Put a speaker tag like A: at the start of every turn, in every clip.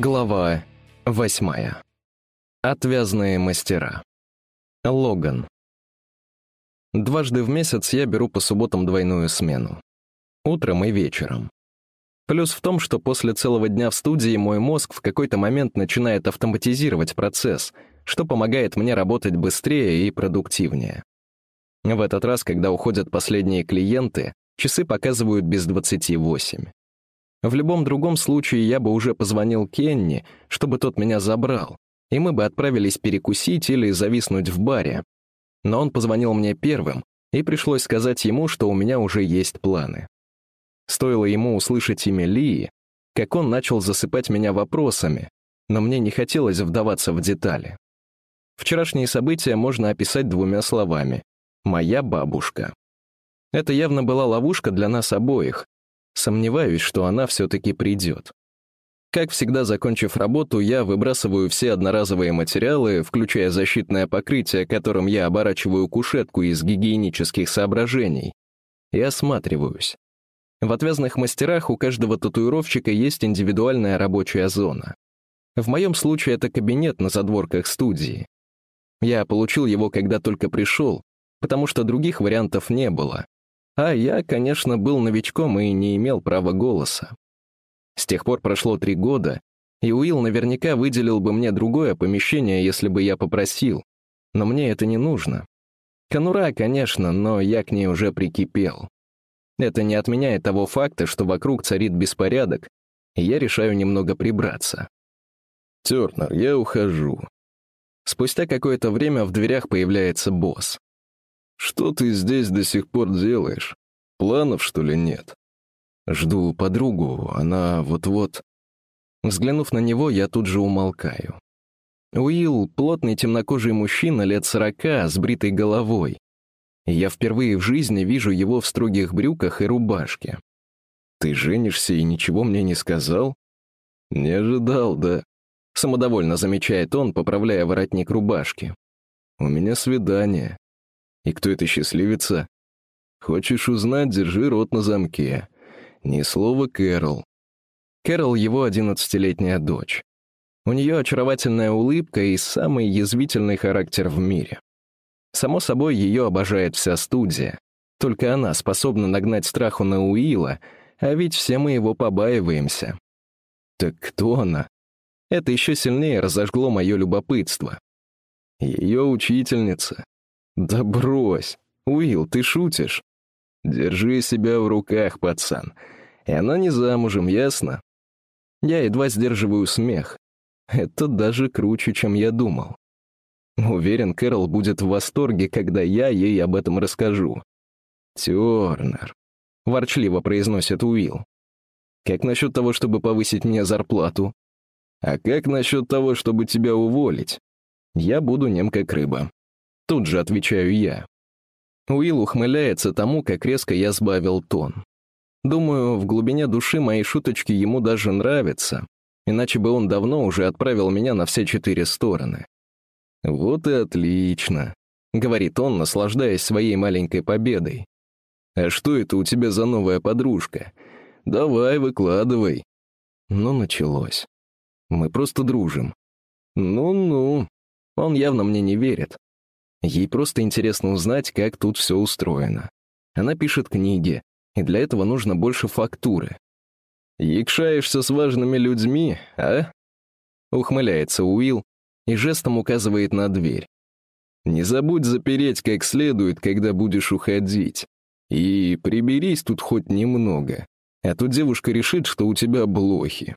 A: Глава восьмая. Отвязные мастера. Логан. Дважды в месяц я беру по субботам двойную смену. Утром и вечером. Плюс в том, что после целого дня в студии мой мозг в какой-то момент начинает автоматизировать процесс, что помогает мне работать быстрее и продуктивнее. В этот раз, когда уходят последние клиенты, часы показывают без 28. В любом другом случае я бы уже позвонил Кенни, чтобы тот меня забрал, и мы бы отправились перекусить или зависнуть в баре. Но он позвонил мне первым, и пришлось сказать ему, что у меня уже есть планы. Стоило ему услышать имя Лии, как он начал засыпать меня вопросами, но мне не хотелось вдаваться в детали. Вчерашние события можно описать двумя словами «моя бабушка». Это явно была ловушка для нас обоих, Сомневаюсь, что она все-таки придет. Как всегда, закончив работу, я выбрасываю все одноразовые материалы, включая защитное покрытие, которым я оборачиваю кушетку из гигиенических соображений, и осматриваюсь. В отвязных мастерах у каждого татуировщика есть индивидуальная рабочая зона. В моем случае это кабинет на задворках студии. Я получил его, когда только пришел, потому что других вариантов не было. А я, конечно, был новичком и не имел права голоса. С тех пор прошло три года, и Уилл наверняка выделил бы мне другое помещение, если бы я попросил. Но мне это не нужно. Конура, конечно, но я к ней уже прикипел. Это не отменяет того факта, что вокруг царит беспорядок, и я решаю немного прибраться.
B: «Тернер, я ухожу».
A: Спустя какое-то время в дверях появляется босс.
B: «Что ты здесь до сих пор делаешь? Планов, что ли, нет?»
A: Жду подругу, она вот-вот... Взглянув на него, я тут же умолкаю. Уилл — плотный темнокожий мужчина лет сорока с бритой головой. я впервые в жизни вижу его в строгих брюках и рубашке. «Ты женишься и ничего мне не сказал?»
B: «Не ожидал, да?»
A: Самодовольно замечает он, поправляя воротник рубашки.
B: «У меня свидание. И кто эта счастливица? Хочешь узнать, держи рот на замке. Ни слова Кэрол.
A: Кэрол — его одиннадцатилетняя дочь. У нее очаровательная улыбка и самый язвительный характер в мире. Само собой, ее обожает вся студия. Только она способна нагнать страху на Уилла, а ведь все мы его побаиваемся. Так кто она? Это еще сильнее разожгло мое любопытство.
B: Ее учительница. «Да брось! Уилл, ты шутишь? Держи себя в руках, пацан. И она не замужем, ясно?»
A: Я едва сдерживаю смех. Это даже круче, чем я думал. Уверен, Кэрол будет в восторге, когда я ей об этом расскажу.
B: «Тёрнер», —
A: ворчливо произносит Уилл.
B: «Как насчет того, чтобы повысить мне зарплату? А как насчет того, чтобы тебя уволить? Я буду нем как рыба.
A: Тут же отвечаю я. Уилл ухмыляется тому, как резко я сбавил тон. Думаю, в глубине души мои шуточки ему даже нравятся, иначе бы он давно уже отправил меня на все четыре стороны.
B: «Вот и отлично», — говорит он, наслаждаясь своей маленькой победой. «А что это у тебя за новая подружка? Давай, выкладывай».
A: Ну, началось. Мы просто дружим.
B: Ну-ну.
A: Он явно мне не верит. Ей просто интересно узнать, как тут все устроено. Она пишет книги, и для этого нужно больше фактуры.
B: «Якшаешься с важными людьми, а?»
A: Ухмыляется Уилл и жестом указывает на дверь.
B: «Не забудь запереть как следует, когда будешь уходить. И приберись тут хоть немного, а то девушка решит, что у тебя блохи».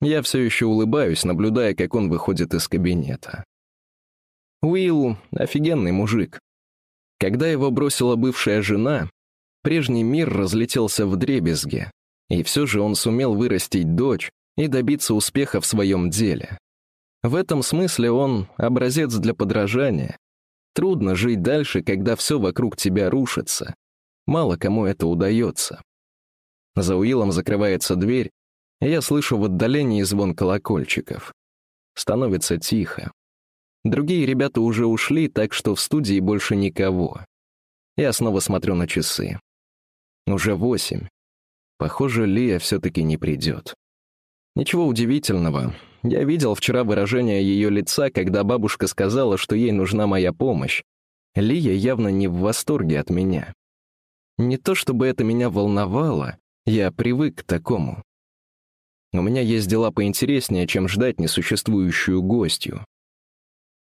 A: Я все еще улыбаюсь, наблюдая, как он выходит из кабинета. Уилл — офигенный мужик. Когда его бросила бывшая жена, прежний мир разлетелся в дребезге, и все же он сумел вырастить дочь и добиться успеха в своем деле. В этом смысле он — образец для подражания. Трудно жить дальше, когда все вокруг тебя рушится. Мало кому это удается. За Уиллом закрывается дверь, и я слышу в отдалении звон колокольчиков. Становится тихо. Другие ребята уже ушли, так что в студии больше никого. Я снова смотрю на часы. Уже восемь. Похоже, Лия все-таки не придет. Ничего удивительного. Я видел вчера выражение ее лица, когда бабушка сказала, что ей нужна моя помощь. Лия явно не в восторге от меня. Не то чтобы это меня волновало, я привык к такому. У меня есть дела поинтереснее, чем ждать несуществующую гостью.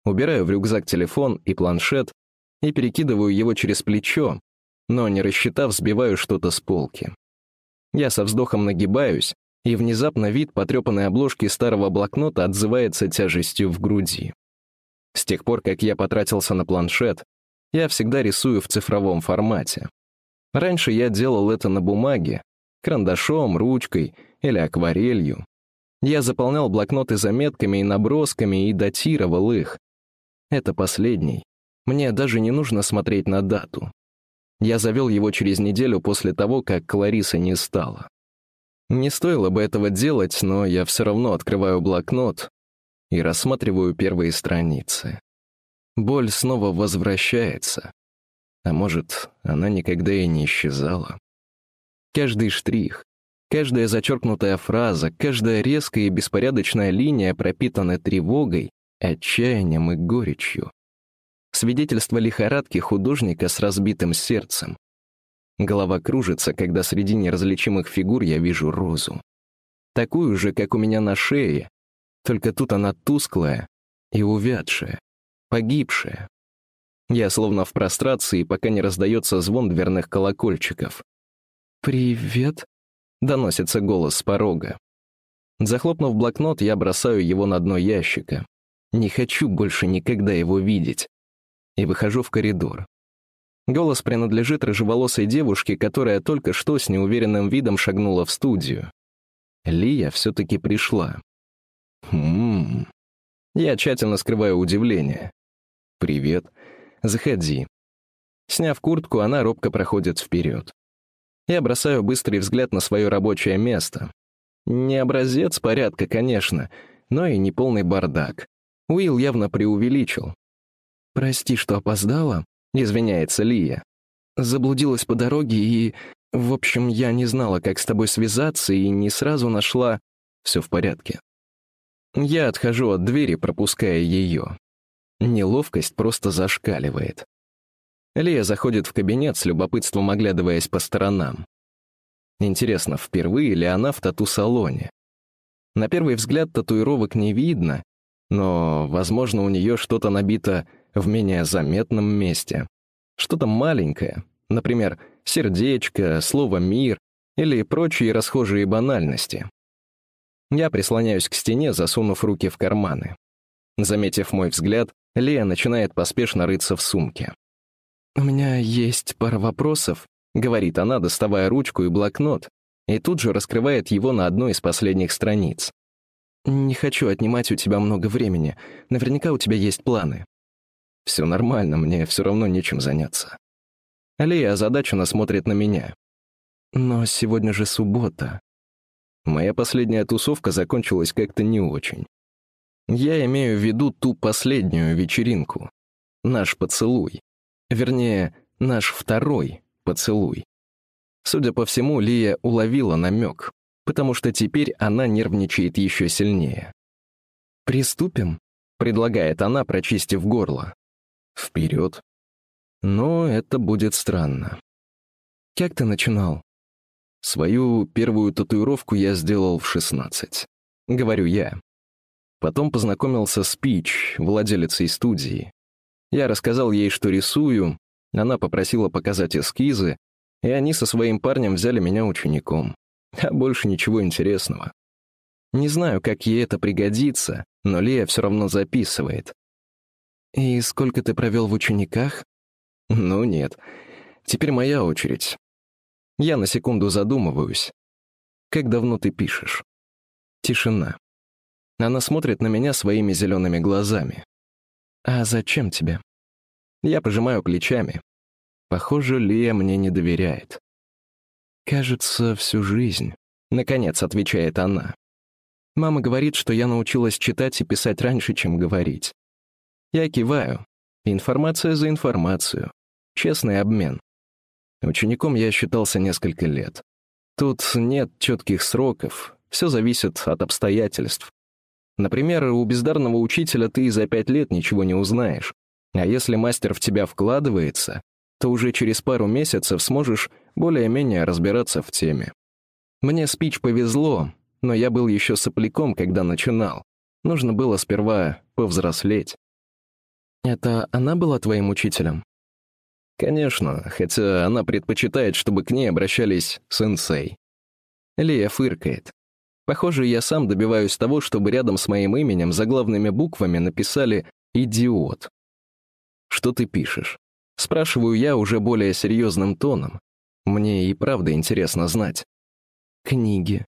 A: Убираю в рюкзак телефон и планшет и перекидываю его через плечо, но, не рассчитав, сбиваю что-то с полки. Я со вздохом нагибаюсь, и внезапно вид потрепанной обложки старого блокнота отзывается тяжестью в груди. С тех пор, как я потратился на планшет, я всегда рисую в цифровом формате. Раньше я делал это на бумаге, карандашом, ручкой или акварелью. Я заполнял блокноты заметками и набросками и датировал их. Это последний. Мне даже не нужно смотреть на дату. Я завел его через неделю после того, как Клариса не стала. Не стоило бы этого делать, но я все равно открываю блокнот и рассматриваю первые страницы. Боль снова возвращается. А может, она никогда и не исчезала. Каждый штрих, каждая зачеркнутая фраза, каждая резкая и беспорядочная линия пропитаны тревогой, отчаянием и горечью. Свидетельство лихорадки художника с разбитым сердцем. Голова кружится, когда среди неразличимых фигур я вижу розу. Такую же, как у меня на шее, только тут она тусклая и увядшая, погибшая. Я словно в прострации, пока не раздается звон дверных колокольчиков. «Привет», — доносится голос с порога. Захлопнув блокнот, я бросаю его на дно ящика. Не хочу больше никогда его видеть. И выхожу в коридор. Голос принадлежит рыжеволосой девушке, которая только что с неуверенным видом шагнула в студию. Лия все-таки пришла. Хм. Я тщательно скрываю удивление. «Привет. Заходи». Сняв куртку, она робко проходит вперед. Я бросаю быстрый взгляд на свое рабочее место. Не образец порядка, конечно, но и не полный бардак. Уилл явно преувеличил. «Прости, что опоздала», Извиняется Лия. Заблудилась по дороге и... В общем, я не знала, как с тобой связаться, и не сразу нашла... Все в порядке. Я отхожу от двери, пропуская ее. Неловкость просто зашкаливает. Лия заходит в кабинет с любопытством оглядываясь по сторонам. Интересно, впервые ли она в тату-салоне? На первый взгляд татуировок не видно, но, возможно, у нее что-то набито в менее заметном месте. Что-то маленькое, например, сердечко, слово «мир» или прочие расхожие банальности. Я прислоняюсь к стене, засунув руки в карманы. Заметив мой взгляд, Лея начинает поспешно рыться в сумке. «У меня есть пара вопросов», — говорит она, доставая ручку и блокнот, и тут же раскрывает его на одной из последних страниц. «Не хочу отнимать у тебя много времени. Наверняка у тебя есть планы. Все нормально, мне все равно нечем заняться. Алия озадаченно смотрит на меня. Но сегодня же суббота. Моя последняя тусовка закончилась как-то не очень. Я имею в виду ту последнюю вечеринку. Наш поцелуй. Вернее, наш второй поцелуй. Судя по всему, Лия уловила намек, потому что теперь она нервничает еще сильнее. «Приступим?» — предлагает она, прочистив горло. Вперед. Но это будет странно. Как ты начинал? Свою первую татуировку я сделал в 16. Говорю я. Потом познакомился с Пич, владелицей студии. Я рассказал ей, что рисую, она попросила показать эскизы, и они со своим парнем взяли меня учеником. А больше ничего интересного. Не знаю, как ей это пригодится, но Лия все равно записывает. «И сколько ты провел в учениках?» «Ну нет. Теперь моя очередь. Я на секунду задумываюсь. Как давно ты пишешь?» Тишина. Она смотрит на меня своими зелеными глазами. «А зачем тебе?» Я пожимаю плечами. Похоже, Лия мне не доверяет. «Кажется, всю жизнь», — наконец отвечает она. Мама говорит, что я научилась читать и писать раньше, чем говорить. Я киваю. Информация за информацию. Честный обмен. Учеником я считался несколько лет. Тут нет четких сроков, все зависит от обстоятельств. Например, у бездарного учителя ты за пять лет ничего не узнаешь. А если мастер в тебя вкладывается, то уже через пару месяцев сможешь более-менее разбираться в теме. Мне с Пич повезло, но я был еще сопляком, когда начинал. Нужно было сперва повзрослеть. «Это она была твоим учителем?» «Конечно, хотя она предпочитает, чтобы к ней обращались сенсей». Лия фыркает. Похоже, я сам добиваюсь того, чтобы рядом с моим именем заглавными буквами написали «идиот». «Что ты пишешь?» Спрашиваю я уже более серьезным тоном. Мне и правда интересно знать. «Книги».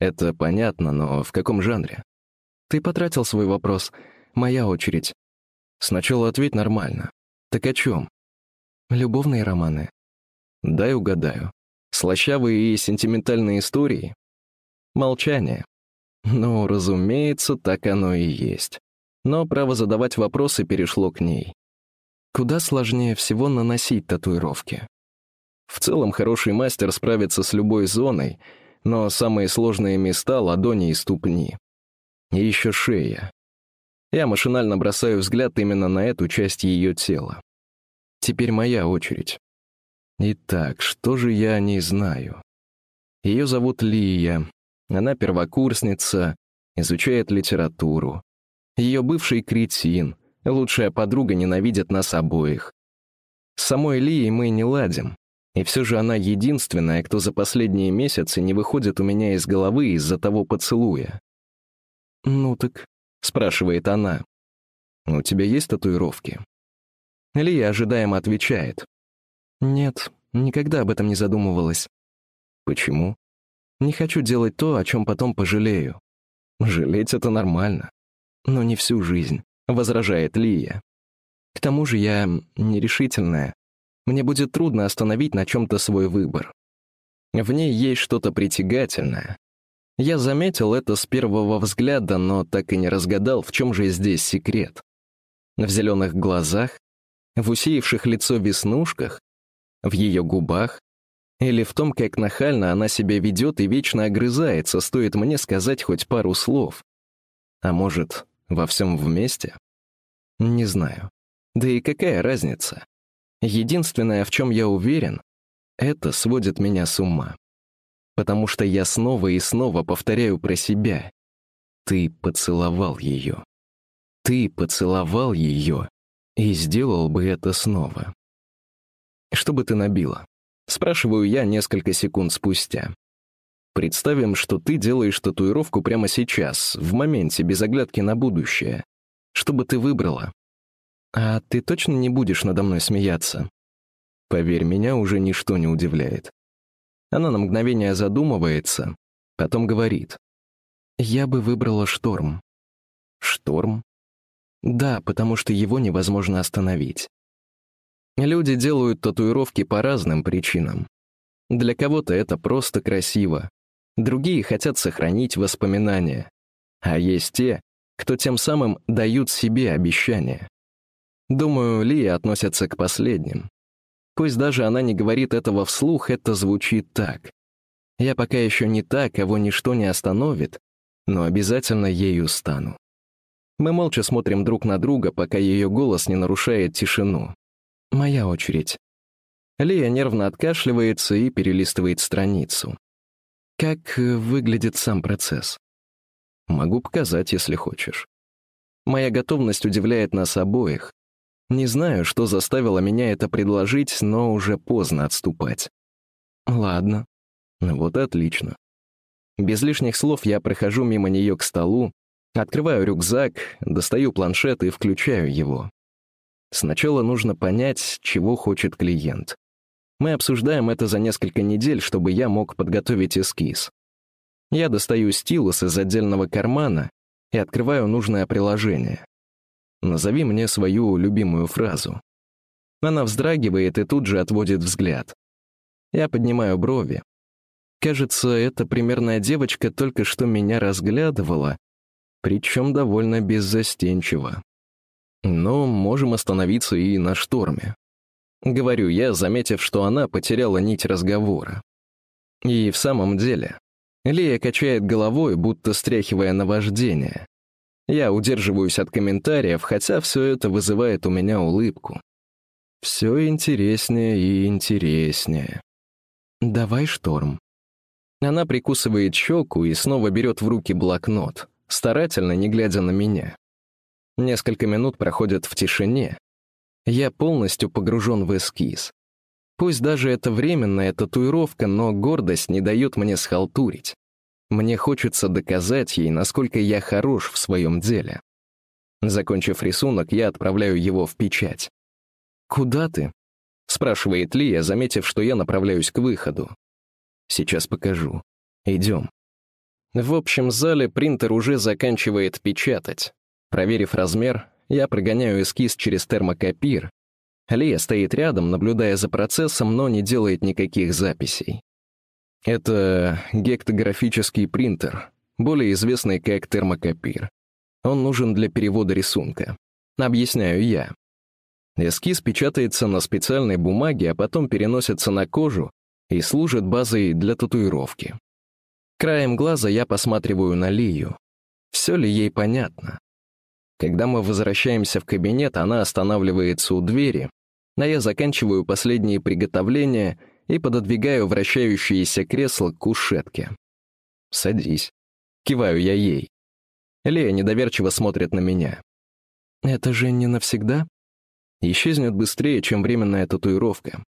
A: Это понятно, но в каком жанре? Ты потратил свой вопрос. Моя очередь. Сначала ответь нормально. Так о чем? Любовные романы. Дай угадаю. Слащавые и сентиментальные истории? Молчание. Ну, разумеется, так оно и есть. Но право задавать вопросы перешло к ней. Куда сложнее всего наносить татуировки. В целом, хороший мастер справится с любой зоной, но самые сложные места — ладони и ступни. И еще шея. Я машинально бросаю взгляд именно на эту часть ее тела. Теперь моя очередь. Итак, что же я о ней знаю? Ее зовут Лия, она первокурсница, изучает литературу. Ее бывший кретин, лучшая подруга ненавидит нас обоих. С самой Лией мы не ладим. И все же она единственная, кто за последние месяцы не выходит у меня из головы из-за того поцелуя. «Ну так», — спрашивает она, — «у тебя есть татуировки?» Лия ожидаемо отвечает. «Нет, никогда об этом не задумывалась». «Почему?» Не хочу делать то, о чем потом пожалею. Жалеть — это нормально. Но не всю жизнь, — возражает Лия. К тому же я нерешительная. Мне будет трудно остановить на чем-то свой выбор. В ней есть что-то притягательное. Я заметил это с первого взгляда, но так и не разгадал, в чем же здесь секрет. В зеленых глазах, в усеявших лицо веснушках, в ее губах, или в том, как нахально она себя ведет и вечно огрызается, стоит мне сказать хоть пару слов. А может, во всем вместе? Не знаю. Да и какая разница? Единственное, в чем я уверен, это сводит меня с ума. Потому что я снова и снова повторяю про себя. Ты поцеловал ее. Ты поцеловал ее и сделал бы это снова. Что бы ты набила? Спрашиваю я несколько секунд спустя. Представим, что ты делаешь татуировку прямо сейчас, в моменте, без оглядки на будущее. Что бы ты выбрала? А ты точно не будешь надо мной смеяться? Поверь, меня уже ничто не удивляет. Она на мгновение задумывается, потом говорит. Я бы выбрала шторм. Шторм? Да, потому что его невозможно остановить. Люди делают татуировки по разным причинам. Для кого-то это просто красиво, другие хотят сохранить воспоминания, а есть те, кто тем самым дают себе обещания. Думаю, Лия относится к последним. Пусть даже она не говорит этого вслух, это звучит так. Я пока еще не та, кого ничто не остановит, но обязательно ею стану. Мы молча смотрим друг на друга, пока ее голос не нарушает тишину. Моя очередь. Лия нервно откашливается и перелистывает страницу. Как э, выглядит сам процесс? Могу показать, если хочешь. Моя готовность удивляет нас обоих. Не знаю, что заставило меня это предложить, но уже поздно отступать. Ладно. Вот и отлично. Без лишних слов я прохожу мимо нее к столу, открываю рюкзак, достаю планшет и включаю его. Сначала нужно понять, чего хочет клиент. Мы обсуждаем это за несколько недель, чтобы я мог подготовить эскиз. Я достаю стилус из отдельного кармана и открываю нужное приложение. Назови мне свою любимую фразу. Она вздрагивает и тут же отводит взгляд. Я поднимаю брови. Кажется, эта примерная девочка только что меня разглядывала, причем довольно беззастенчиво. Но можем остановиться и на шторме. Говорю я, заметив, что она потеряла нить разговора. И в самом деле, Лия качает головой, будто стряхивая наваждение. Я удерживаюсь от комментариев, хотя все это вызывает у меня улыбку. Все интереснее и интереснее. «Давай шторм». Она прикусывает щеку и снова берет в руки блокнот, старательно не глядя на меня. Несколько минут проходят в тишине. Я полностью погружен в эскиз. Пусть даже это временная татуировка, но гордость не дает мне схалтурить. Мне хочется доказать ей, насколько я хорош в своем деле. Закончив рисунок, я отправляю его в печать. «Куда ты?» — спрашивает Лия, заметив, что я направляюсь к выходу. «Сейчас покажу. Идем». В общем зале принтер уже заканчивает печатать. Проверив размер, я прогоняю эскиз через термокопир. Лия стоит рядом, наблюдая за процессом, но не делает никаких записей. Это гектографический принтер, более известный как термокопир. Он нужен для перевода рисунка. Объясняю я. Эскиз печатается на специальной бумаге, а потом переносится на кожу и служит базой для татуировки. Краем глаза я посматриваю на Лию. Все ли ей понятно? Когда мы возвращаемся в кабинет, она останавливается у двери, а я заканчиваю последние приготовления и пододвигаю вращающееся кресло к кушетке. «Садись». Киваю я ей. Лея недоверчиво смотрит на меня. «Это же не навсегда?» Исчезнет быстрее, чем временная татуировка.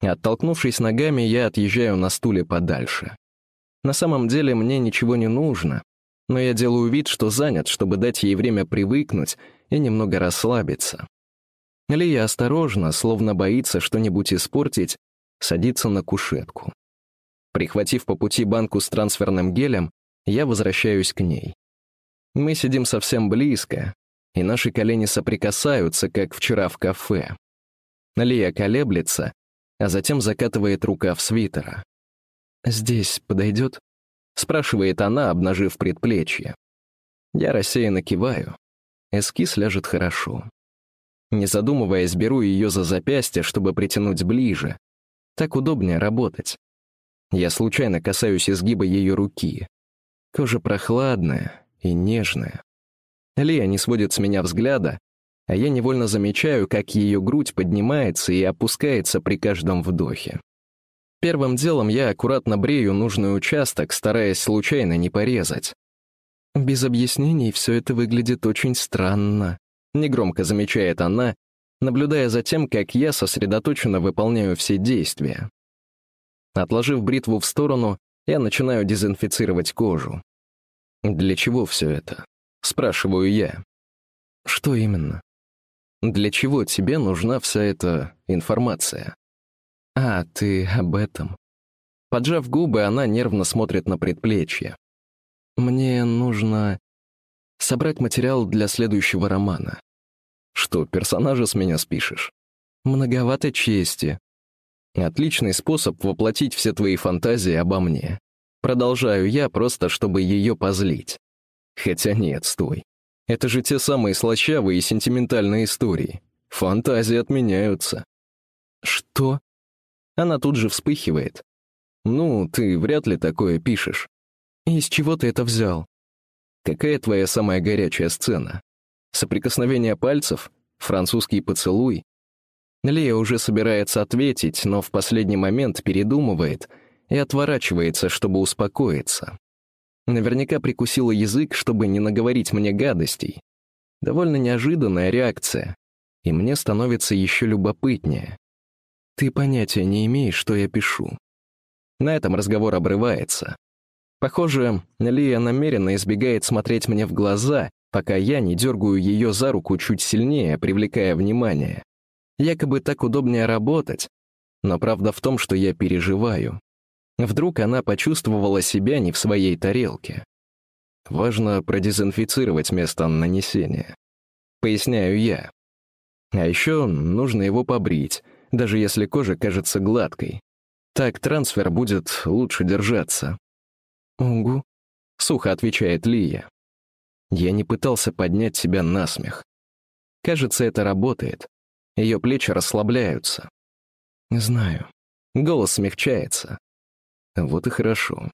A: Оттолкнувшись ногами, я отъезжаю на стуле подальше. На самом деле мне ничего не нужно, но я делаю вид, что занят, чтобы дать ей время привыкнуть и немного расслабиться. Лия осторожно, словно боится что-нибудь испортить, садится на кушетку. Прихватив по пути банку с трансферным гелем, я возвращаюсь к ней. Мы сидим совсем близко, и наши колени соприкасаются, как вчера в кафе. Лия колеблется, а затем закатывает рукав свитера. «Здесь подойдет?» — спрашивает она, обнажив предплечье. Я рассеянно киваю. Эскиз ляжет хорошо. Не задумываясь, беру ее за запястье, чтобы притянуть ближе, так удобнее работать. Я случайно касаюсь изгиба ее руки. Кожа прохладная и нежная. Лия не сводит с меня взгляда, а я невольно замечаю, как ее грудь поднимается и опускается при каждом вдохе. Первым делом я аккуратно брею нужный участок, стараясь случайно не порезать. Без объяснений все это выглядит очень странно, негромко замечает она, наблюдая за тем, как я сосредоточенно выполняю все действия. Отложив бритву в сторону, я начинаю дезинфицировать кожу. «Для чего все это?» — спрашиваю я. «Что именно?» «Для чего тебе нужна вся эта информация?» «А, ты об этом». Поджав губы, она нервно смотрит на предплечье. «Мне нужно собрать материал для следующего романа. Что, персонажа с меня спишешь? Многовато чести. Отличный способ воплотить все твои фантазии обо мне. Продолжаю я, просто чтобы ее позлить. Хотя нет, стой. Это же те самые слащавые и сентиментальные истории. Фантазии отменяются. Что? Она тут же вспыхивает. Ну, ты вряд ли такое пишешь. Из чего ты это взял? Какая твоя самая горячая сцена? Соприкосновение пальцев, французский поцелуй. Лия уже собирается ответить, но в последний момент передумывает и отворачивается, чтобы успокоиться. Наверняка прикусила язык, чтобы не наговорить мне гадостей. Довольно неожиданная реакция, и мне становится еще любопытнее. Ты понятия не имеешь, что я пишу. На этом разговор обрывается. Похоже, Лия намеренно избегает смотреть мне в глаза пока я не дергаю ее за руку чуть сильнее, привлекая внимание. Якобы так удобнее работать, но правда в том, что я переживаю. Вдруг она почувствовала себя не в своей тарелке. Важно продезинфицировать место нанесения. Поясняю я. А еще нужно его побрить, даже если кожа кажется гладкой. Так трансфер будет лучше держаться. «Угу», — сухо отвечает Лия. Я не пытался поднять себя на смех. Кажется, это работает. Ее плечи расслабляются. Знаю. Голос смягчается. Вот и хорошо.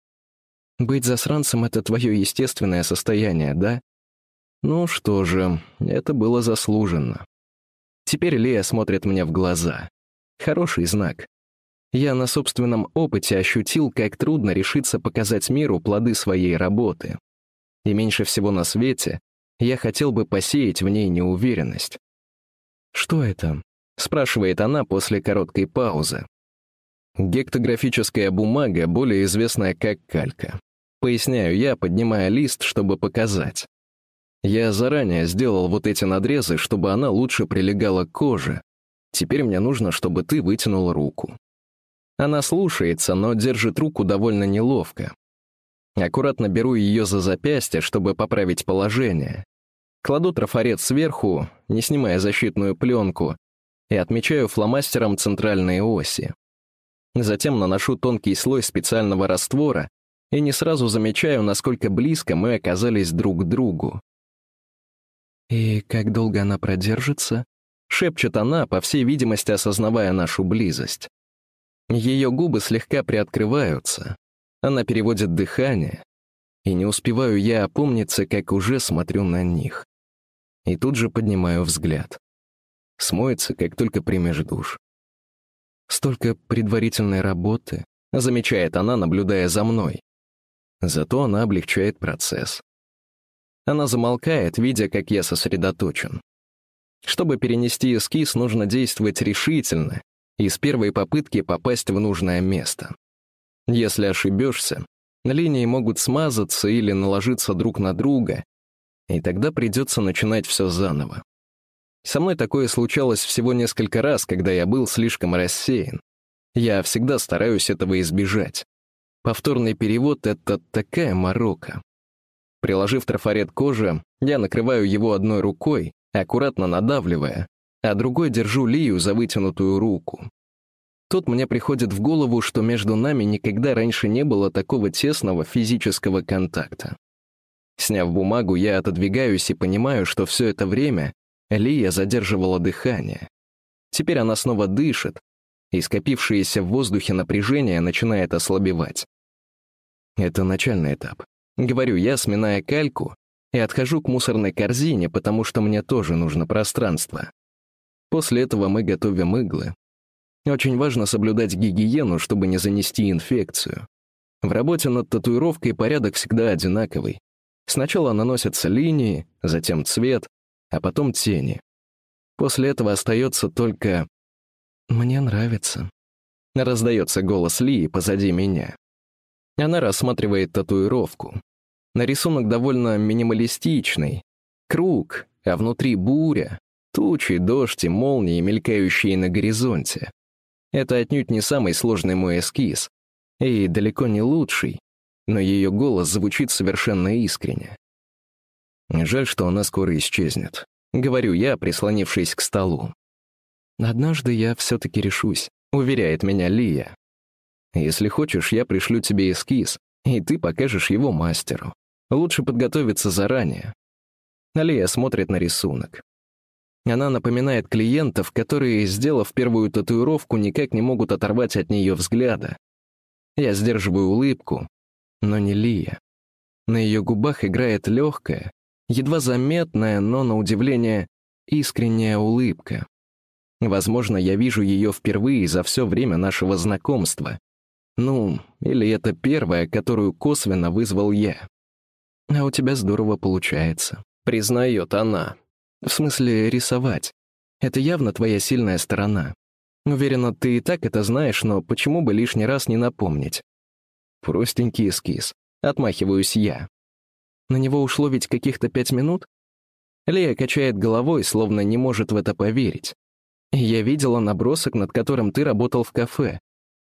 A: Быть засранцем — это твое естественное состояние, да? Ну что же, это было заслуженно. Теперь Лея смотрит мне в глаза. Хороший знак. Я на собственном опыте ощутил, как трудно решиться показать миру плоды своей работы. И меньше всего на свете я хотел бы посеять в ней неуверенность. «Что это?» — спрашивает она после короткой паузы. Гектографическая бумага, более известная как калька. Поясняю я, поднимая лист, чтобы показать. Я заранее сделал вот эти надрезы, чтобы она лучше прилегала к коже. Теперь мне нужно, чтобы ты вытянул руку. Она слушается, но держит руку довольно неловко. Аккуратно беру ее за запястье, чтобы поправить положение. Кладу трафарет сверху, не снимая защитную пленку, и отмечаю фломастером центральные оси. Затем наношу тонкий слой специального раствора и не сразу замечаю, насколько близко мы оказались друг к другу. «И как долго она продержится?» — шепчет она, по всей видимости, осознавая нашу близость. Ее губы слегка приоткрываются. Она переводит дыхание, и не успеваю я опомниться, как уже смотрю на них. И тут же поднимаю взгляд. Смоется, как только примешь душ. Столько предварительной работы, замечает она, наблюдая за мной. Зато она облегчает процесс. Она замолкает, видя, как я сосредоточен. Чтобы перенести эскиз, нужно действовать решительно и с первой попытки попасть в нужное место. Если ошибешься, линии могут смазаться или наложиться друг на друга, и тогда придется начинать все заново. Со мной такое случалось всего несколько раз, когда я был слишком рассеян. Я всегда стараюсь этого избежать. Повторный перевод — это такая морока. Приложив трафарет кожи, я накрываю его одной рукой, аккуратно надавливая, а другой держу Лию за вытянутую руку. Тут мне приходит в голову, что между нами никогда раньше не было такого тесного физического контакта. Сняв бумагу, я отодвигаюсь и понимаю, что все это время Лия задерживала дыхание. Теперь она снова дышит, и скопившееся в воздухе напряжение начинает ослабевать. Это начальный этап. Говорю я, сминая кальку, и отхожу к мусорной корзине, потому что мне тоже нужно пространство. После этого мы готовим иглы. Очень важно соблюдать гигиену, чтобы не занести инфекцию. В работе над татуировкой порядок всегда одинаковый. Сначала наносятся линии, затем цвет, а потом тени. После этого остается только «Мне нравится». Раздается голос Ли позади меня. Она рассматривает татуировку. На рисунок довольно минималистичный. Круг, а внутри буря, тучи, дождь и молнии, мелькающие на горизонте. Это отнюдь не самый сложный мой эскиз, и далеко не лучший, но ее голос звучит совершенно искренне. Жаль, что она скоро исчезнет. Говорю я, прислонившись к столу. «Однажды я все-таки решусь», — уверяет меня Лия. «Если хочешь, я пришлю тебе эскиз, и ты покажешь его мастеру. Лучше подготовиться заранее». Лия смотрит на рисунок. Она напоминает клиентов, которые, сделав первую татуировку, никак не могут оторвать от нее взгляда. Я сдерживаю улыбку, но не Лия. На ее губах играет легкая, едва заметная, но, на удивление, искренняя улыбка. Возможно, я вижу ее впервые за все время нашего знакомства. Ну, или это первая, которую косвенно вызвал я. А у тебя здорово получается, признает она. В смысле, рисовать. Это явно твоя сильная сторона. Уверена, ты и так это знаешь, но почему бы лишний раз не напомнить? Простенький эскиз. Отмахиваюсь я. На него ушло ведь каких-то пять минут? Лея качает головой, словно не может в это поверить. Я видела набросок, над которым ты работал в кафе.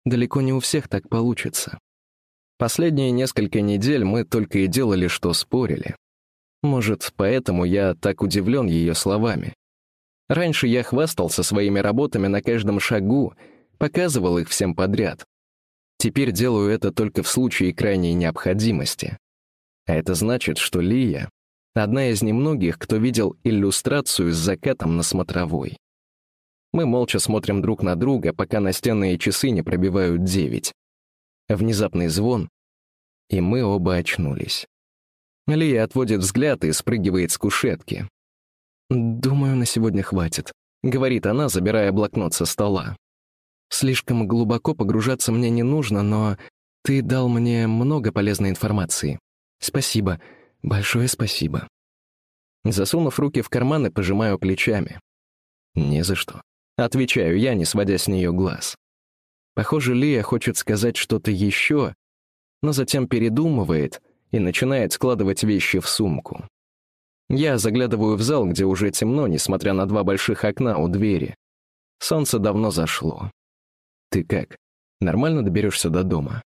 A: Далеко не у всех так получится. Последние несколько недель мы только и делали, что спорили. Может, поэтому я так удивлен ее словами. Раньше я хвастался своими работами на каждом шагу, показывал их всем подряд. Теперь делаю это только в случае крайней необходимости. А это значит, что Лия — одна из немногих, кто видел иллюстрацию с закатом на смотровой. Мы молча смотрим друг на друга, пока настенные часы не пробивают девять. Внезапный звон, и мы оба очнулись. Лия отводит взгляд и спрыгивает с кушетки. «Думаю, на сегодня хватит», — говорит она, забирая блокнот со стола. «Слишком глубоко погружаться мне не нужно, но ты дал мне много полезной информации. Спасибо, большое спасибо». Засунув руки в карманы, пожимаю плечами. «Не за что», — отвечаю я, не сводя с нее глаз. Похоже, Лия хочет сказать что-то еще, но затем передумывает и начинает складывать вещи в сумку. Я заглядываю в зал, где уже темно, несмотря на два больших окна у двери. Солнце давно зашло. «Ты как? Нормально доберешься до дома?»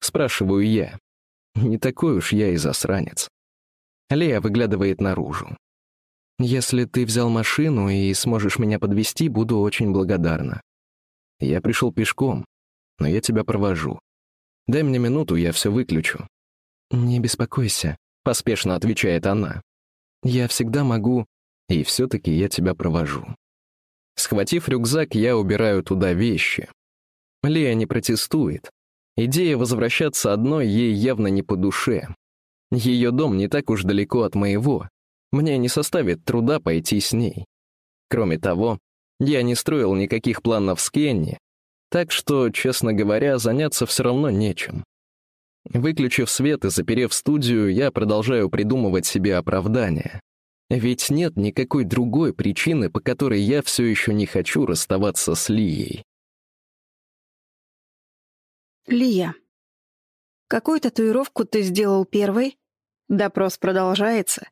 A: Спрашиваю я. Не такой уж я и засранец. Лея выглядывает наружу. «Если ты взял машину и сможешь меня подвести, буду очень благодарна. Я пришел пешком, но я тебя провожу. Дай мне минуту, я все выключу». «Не беспокойся», — поспешно отвечает она. «Я всегда могу, и все-таки я тебя провожу». Схватив рюкзак, я убираю туда вещи. Лея не протестует. Идея возвращаться одной ей явно не по душе. Ее дом не так уж далеко от моего. Мне не составит труда пойти с ней. Кроме того, я не строил никаких планов с Кенни, так что, честно говоря, заняться все равно нечем. Выключив свет и заперев студию, я продолжаю придумывать себе оправдания. Ведь нет никакой другой причины, по которой я все еще не хочу расставаться с Лией.
C: Лия. Какую татуировку ты сделал первой? Допрос продолжается.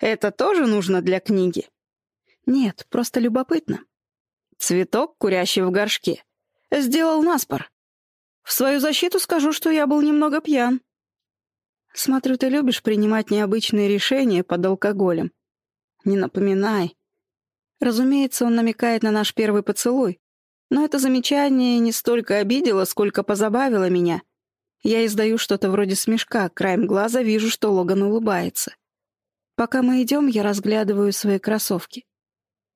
C: Это тоже нужно для книги? Нет, просто любопытно. Цветок, курящий в горшке. Сделал наспор. В свою защиту скажу, что я был немного пьян. Смотрю, ты любишь принимать необычные решения под алкоголем. Не напоминай. Разумеется, он намекает на наш первый поцелуй. Но это замечание не столько обидело, сколько позабавило меня. Я издаю что-то вроде смешка, краем глаза вижу, что Логан улыбается. Пока мы идем, я разглядываю свои кроссовки.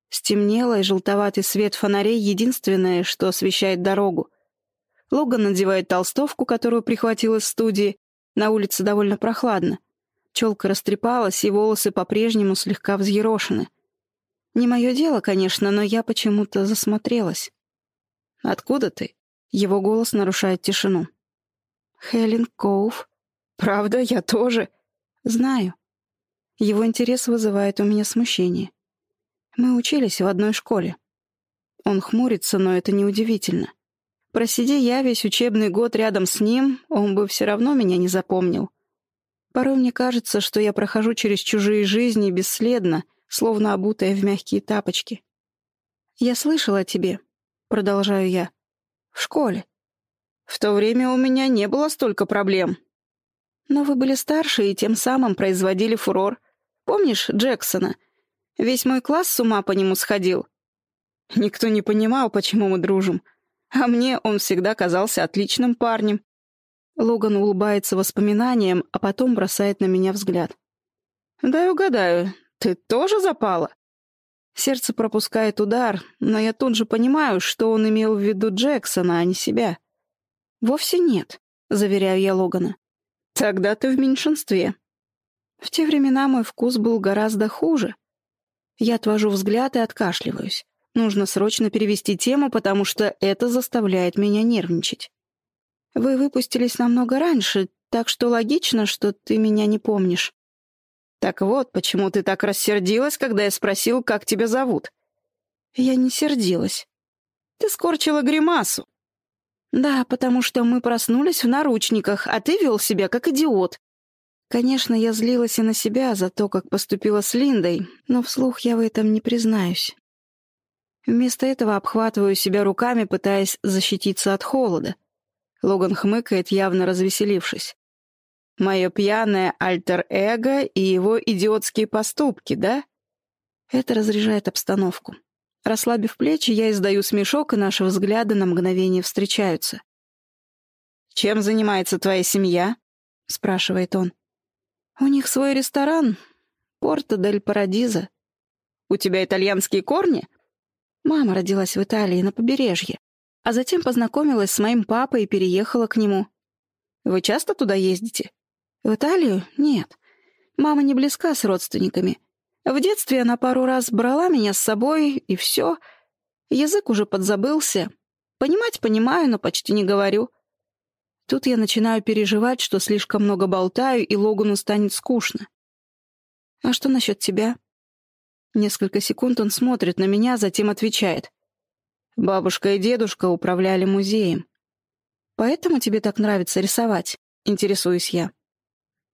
C: Стемнело, и желтоватый свет фонарей — единственное, что освещает дорогу. Логан надевает толстовку, которую прихватил из студии. На улице довольно прохладно. Челка растрепалась, и волосы по-прежнему слегка взъерошены. Не мое дело, конечно, но я почему-то засмотрелась. «Откуда ты?» Его голос нарушает тишину. «Хелен Коуф. Правда, я тоже. Знаю». Его интерес вызывает у меня смущение. Мы учились в одной школе. Он хмурится, но это неудивительно. Просиди я весь учебный год рядом с ним, он бы все равно меня не запомнил. Порой мне кажется, что я прохожу через чужие жизни бесследно, словно обутая в мягкие тапочки. «Я слышала о тебе», — продолжаю я, — «в школе. В то время у меня не было столько проблем. Но вы были старше и тем самым производили фурор. Помнишь Джексона — Весь мой класс с ума по нему сходил. Никто не понимал, почему мы дружим. А мне он всегда казался отличным парнем. Логан улыбается воспоминаниям, а потом бросает на меня взгляд. «Дай угадаю, ты тоже запала?» Сердце пропускает удар, но я тут же понимаю, что он имел в виду Джексона, а не себя. «Вовсе нет», — заверяю я Логана. «Тогда ты в меньшинстве». В те времена мой вкус был гораздо хуже. Я отвожу взгляд и откашливаюсь. Нужно срочно перевести тему, потому что это заставляет меня нервничать. Вы выпустились намного раньше, так что логично, что ты меня не помнишь. Так вот, почему ты так рассердилась, когда я спросил, как тебя зовут? Я не сердилась. Ты скорчила гримасу. Да, потому что мы проснулись в наручниках, а ты вел себя как идиот. Конечно, я злилась и на себя за то, как поступила с Линдой, но вслух я в этом не признаюсь. Вместо этого обхватываю себя руками, пытаясь защититься от холода. Логан хмыкает, явно развеселившись. «Мое пьяное альтер-эго и его идиотские поступки, да?» Это разряжает обстановку. Расслабив плечи, я издаю смешок, и наши взгляды на мгновение встречаются. «Чем занимается твоя семья?» — спрашивает он. «У них свой ресторан. Порто-дель-Парадиза. У тебя итальянские корни?» Мама родилась в Италии, на побережье, а затем познакомилась с моим папой и переехала к нему. Вы часто туда ездите? В Италию? Нет. Мама не близка с родственниками. В детстве она пару раз брала меня с собой, и все. Язык уже подзабылся. Понимать понимаю, но почти не говорю. Тут я начинаю переживать, что слишком много болтаю, и Логану станет скучно. «А что насчет тебя?» Несколько секунд он смотрит на меня, затем отвечает. «Бабушка и дедушка управляли музеем. Поэтому тебе так нравится рисовать?» — интересуюсь я.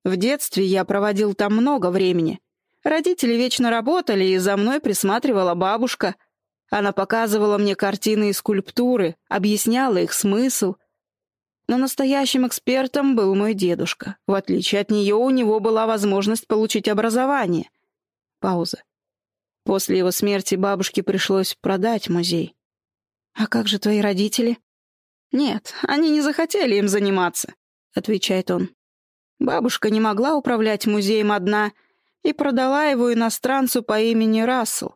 C: «В детстве я проводил там много времени. Родители вечно работали, и за мной присматривала бабушка. Она показывала мне картины и скульптуры, объясняла их смысл. Но настоящим экспертом был мой дедушка. В отличие от нее, у него была возможность получить образование. Пауза. После его смерти бабушке пришлось продать музей. «А как же твои родители?» «Нет, они не захотели им заниматься», — отвечает он. «Бабушка не могла управлять музеем одна — и продала его иностранцу по имени Рассел.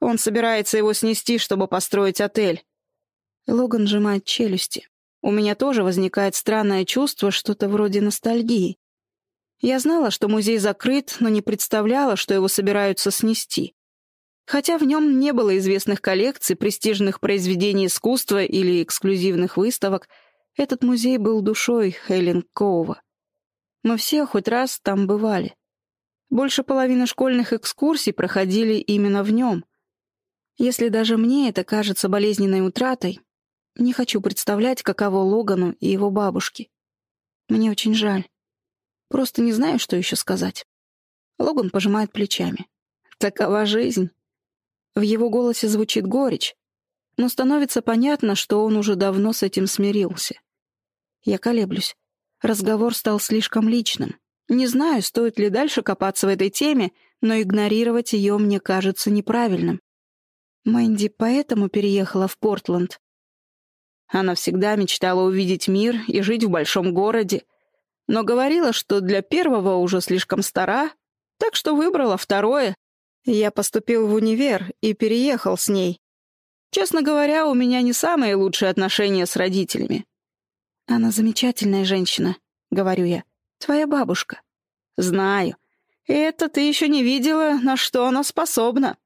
C: Он собирается его снести, чтобы построить отель. Логан сжимает челюсти. У меня тоже возникает странное чувство, что-то вроде ностальгии. Я знала, что музей закрыт, но не представляла, что его собираются снести. Хотя в нем не было известных коллекций, престижных произведений искусства или эксклюзивных выставок, этот музей был душой Хелен Коува. Мы все хоть раз там бывали. Больше половины школьных экскурсий проходили именно в нем. Если даже мне это кажется болезненной утратой, не хочу представлять, каково Логану и его бабушке. Мне очень жаль. Просто не знаю, что еще сказать. Логан пожимает плечами. Такова жизнь. В его голосе звучит горечь, но становится понятно, что он уже давно с этим смирился. Я колеблюсь. Разговор стал слишком личным. Не знаю, стоит ли дальше копаться в этой теме, но игнорировать ее мне кажется неправильным. Мэнди поэтому переехала в Портленд. Она всегда мечтала увидеть мир и жить в большом городе, но говорила, что для первого уже слишком стара, так что выбрала второе. Я поступил в универ и переехал с ней. Честно говоря, у меня не самые лучшие отношения с родителями. «Она замечательная женщина», — говорю я. Твоя бабушка. Знаю. Это ты еще не видела, на что она способна.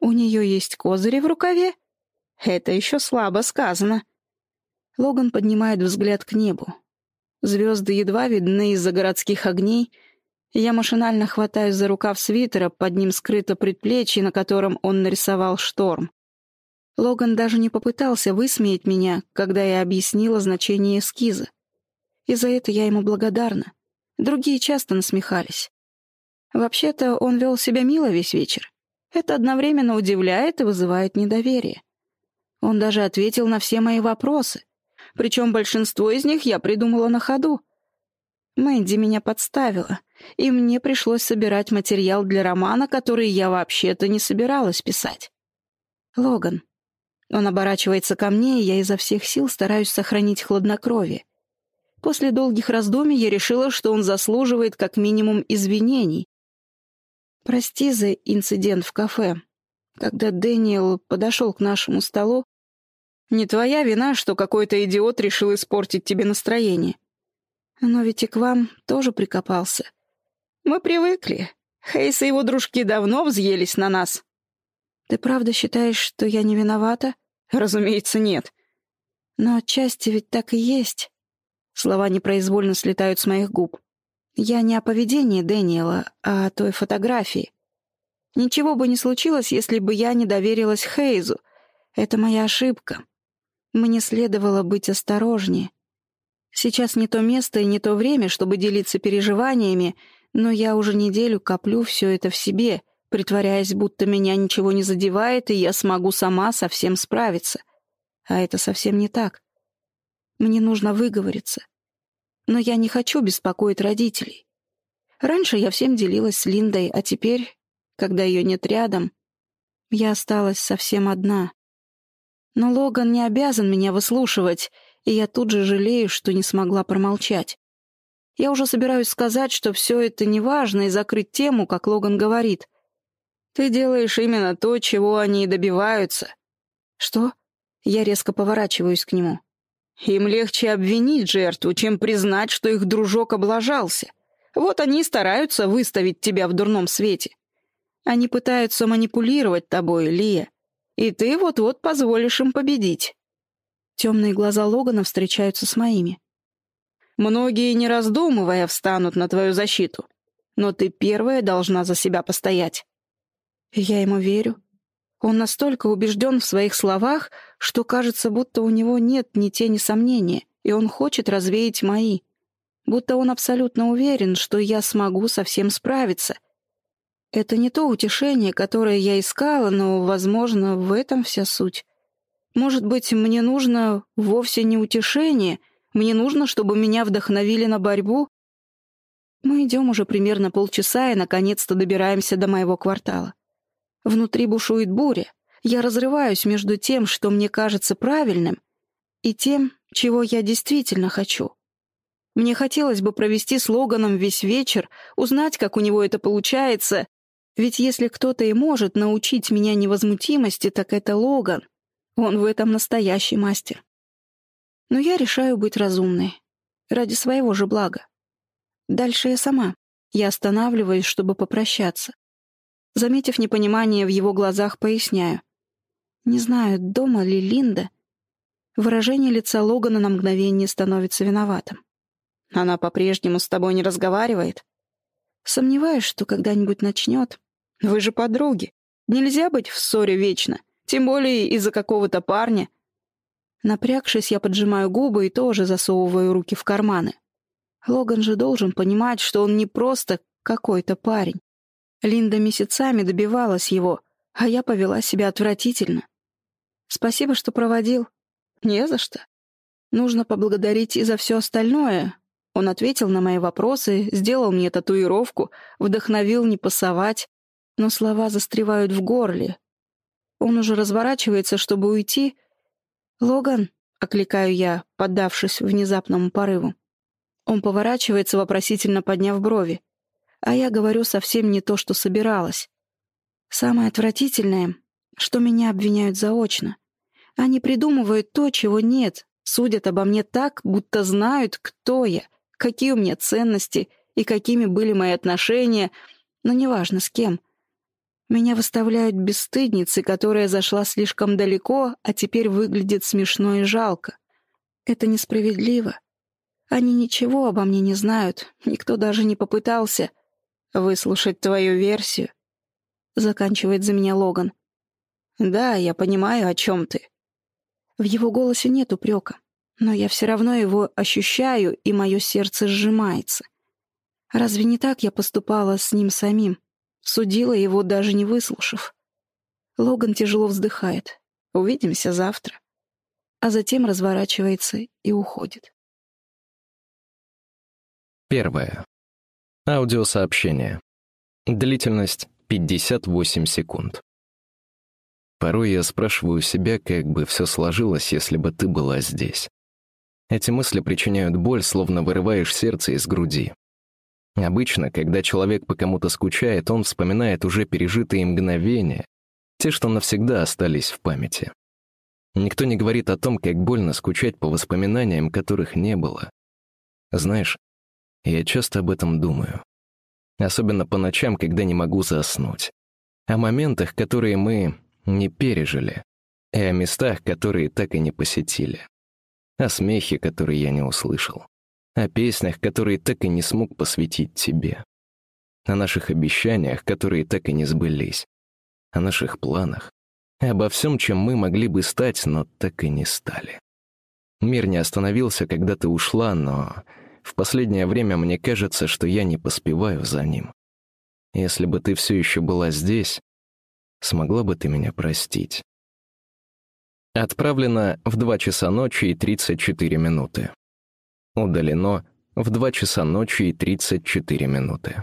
C: У нее есть козыри в рукаве? Это еще слабо сказано. Логан поднимает взгляд к небу. Звезды едва видны из-за городских огней. Я машинально хватаюсь за рукав свитера, под ним скрыто предплечье, на котором он нарисовал шторм. Логан даже не попытался высмеять меня, когда я объяснила значение эскиза и за это я ему благодарна. Другие часто насмехались. Вообще-то он вел себя мило весь вечер. Это одновременно удивляет и вызывает недоверие. Он даже ответил на все мои вопросы. Причем большинство из них я придумала на ходу. Мэнди меня подставила, и мне пришлось собирать материал для романа, который я вообще-то не собиралась писать. Логан. Он оборачивается ко мне, и я изо всех сил стараюсь сохранить хладнокровие. После долгих раздумий я решила, что он заслуживает как минимум извинений. Прости за инцидент в кафе. Когда Дэниел подошел к нашему столу, не твоя вина, что какой-то идиот решил испортить тебе настроение. Но ведь и к вам тоже прикопался. Мы привыкли. Хейс и его дружки давно взъелись на нас. Ты правда считаешь, что я не виновата? Разумеется, нет. Но отчасти ведь так и есть. Слова непроизвольно слетают с моих губ. Я не о поведении Дэниела, а о той фотографии. Ничего бы не случилось, если бы я не доверилась Хейзу. Это моя ошибка. Мне следовало быть осторожнее. Сейчас не то место и не то время, чтобы делиться переживаниями, но я уже неделю коплю все это в себе, притворяясь, будто меня ничего не задевает, и я смогу сама со всем справиться. А это совсем не так. Мне нужно выговориться. Но я не хочу беспокоить родителей. Раньше я всем делилась с Линдой, а теперь, когда ее нет рядом, я осталась совсем одна. Но Логан не обязан меня выслушивать, и я тут же жалею, что не смогла промолчать. Я уже собираюсь сказать, что все это неважно, и закрыть тему, как Логан говорит. «Ты делаешь именно то, чего они и добиваются». «Что?» Я резко поворачиваюсь к нему. Им легче обвинить жертву, чем признать, что их дружок облажался. Вот они и стараются выставить тебя в дурном свете. Они пытаются манипулировать тобой, Лия, и ты вот-вот позволишь им победить. Темные глаза Логана встречаются с моими. Многие, не раздумывая, встанут на твою защиту, но ты первая должна за себя постоять. Я ему верю. Он настолько убежден в своих словах, что кажется, будто у него нет ни тени сомнения, и он хочет развеять мои. Будто он абсолютно уверен, что я смогу со всем справиться. Это не то утешение, которое я искала, но, возможно, в этом вся суть. Может быть, мне нужно вовсе не утешение, мне нужно, чтобы меня вдохновили на борьбу? Мы идем уже примерно полчаса и, наконец-то, добираемся до моего квартала. Внутри бушует буря. Я разрываюсь между тем, что мне кажется правильным, и тем, чего я действительно хочу. Мне хотелось бы провести с Логаном весь вечер, узнать, как у него это получается, ведь если кто-то и может научить меня невозмутимости, так это Логан. Он в этом настоящий мастер. Но я решаю быть разумной. Ради своего же блага. Дальше я сама. Я останавливаюсь, чтобы попрощаться. Заметив непонимание в его глазах, поясняю. Не знаю, дома ли Линда. Выражение лица Логана на мгновение становится виноватым. Она по-прежнему с тобой не разговаривает? Сомневаюсь, что когда-нибудь начнет. Вы же подруги. Нельзя быть в ссоре вечно, тем более из-за какого-то парня. Напрягшись, я поджимаю губы и тоже засовываю руки в карманы. Логан же должен понимать, что он не просто какой-то парень. Линда месяцами добивалась его, а я повела себя отвратительно. Спасибо, что проводил. Не за что. Нужно поблагодарить и за все остальное. Он ответил на мои вопросы, сделал мне татуировку, вдохновил не пасовать, но слова застревают в горле. Он уже разворачивается, чтобы уйти. «Логан», — окликаю я, поддавшись внезапному порыву. Он поворачивается, вопросительно подняв брови а я говорю совсем не то, что собиралась. Самое отвратительное, что меня обвиняют заочно. Они придумывают то, чего нет, судят обо мне так, будто знают, кто я, какие у меня ценности и какими были мои отношения, но неважно с кем. Меня выставляют бесстыдницей, которая зашла слишком далеко, а теперь выглядит смешно и жалко. Это несправедливо. Они ничего обо мне не знают, никто даже не попытался выслушать твою версию?» Заканчивает за меня Логан. «Да, я понимаю, о чем ты». В его голосе нет упрека, но я все равно его ощущаю, и мое сердце сжимается. Разве не так я поступала с ним самим? Судила его, даже не выслушав. Логан тяжело вздыхает. «Увидимся завтра». А затем разворачивается и уходит.
A: Первое. Аудиосообщение. Длительность 58 секунд. Порой я спрашиваю себя, как бы все сложилось, если бы ты была здесь. Эти мысли причиняют боль, словно вырываешь сердце из груди. Обычно, когда человек по кому-то скучает, он вспоминает уже пережитые мгновения, те, что навсегда остались в памяти. Никто не говорит о том, как больно скучать по воспоминаниям, которых не было. Знаешь, я часто об этом думаю. Особенно по ночам, когда не могу заснуть. О моментах, которые мы не пережили. И о местах, которые так и не посетили. О смехе, который я не услышал. О песнях, которые так и не смог посвятить тебе. О наших обещаниях, которые так и не сбылись. О наших планах. Обо всем, чем мы могли бы стать, но так и не стали. Мир не остановился, когда ты ушла, но в последнее время мне кажется, что я не поспеваю за ним. Если бы ты все еще была здесь, смогла бы ты меня простить. Отправлено в 2 часа ночи и 34 минуты. Удалено в 2 часа ночи и 34 минуты.